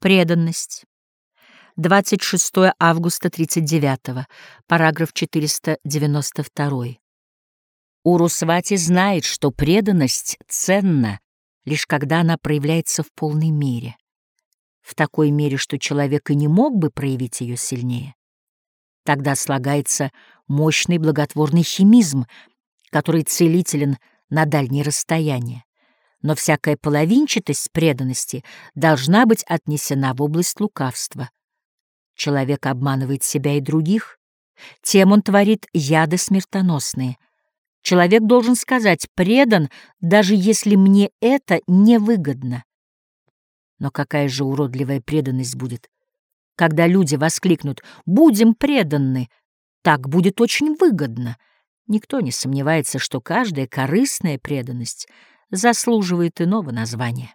Преданность. 26 августа 39 параграф 492. Урусвати знает, что преданность ценна, лишь когда она проявляется в полной мере. В такой мере, что человек и не мог бы проявить ее сильнее. Тогда слагается мощный благотворный химизм, который целителен на дальние расстояния но всякая половинчатость преданности должна быть отнесена в область лукавства. Человек обманывает себя и других, тем он творит яды смертоносные. Человек должен сказать «предан», даже если мне это невыгодно. Но какая же уродливая преданность будет, когда люди воскликнут «будем преданы», так будет очень выгодно. Никто не сомневается, что каждая корыстная преданность — заслуживает иного названия.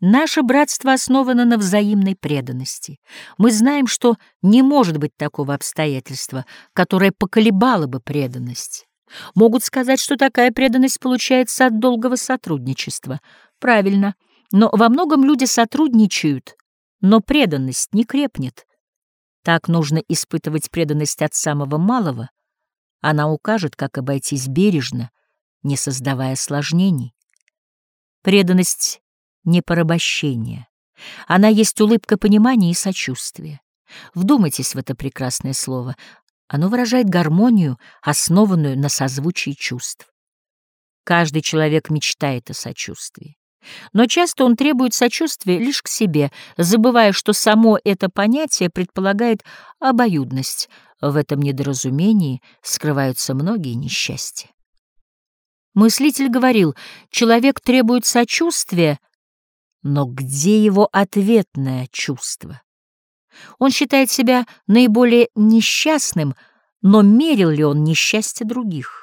Наше братство основано на взаимной преданности. Мы знаем, что не может быть такого обстоятельства, которое поколебало бы преданность. Могут сказать, что такая преданность получается от долгого сотрудничества. Правильно, но во многом люди сотрудничают, но преданность не крепнет. Так нужно испытывать преданность от самого малого. Она укажет, как обойтись бережно, не создавая осложнений. Преданность — не порабощение. Она есть улыбка понимания и сочувствия. Вдумайтесь в это прекрасное слово. Оно выражает гармонию, основанную на созвучии чувств. Каждый человек мечтает о сочувствии. Но часто он требует сочувствия лишь к себе, забывая, что само это понятие предполагает обоюдность. В этом недоразумении скрываются многие несчастья. Мыслитель говорил, человек требует сочувствия, но где его ответное чувство? Он считает себя наиболее несчастным, но мерил ли он несчастье других?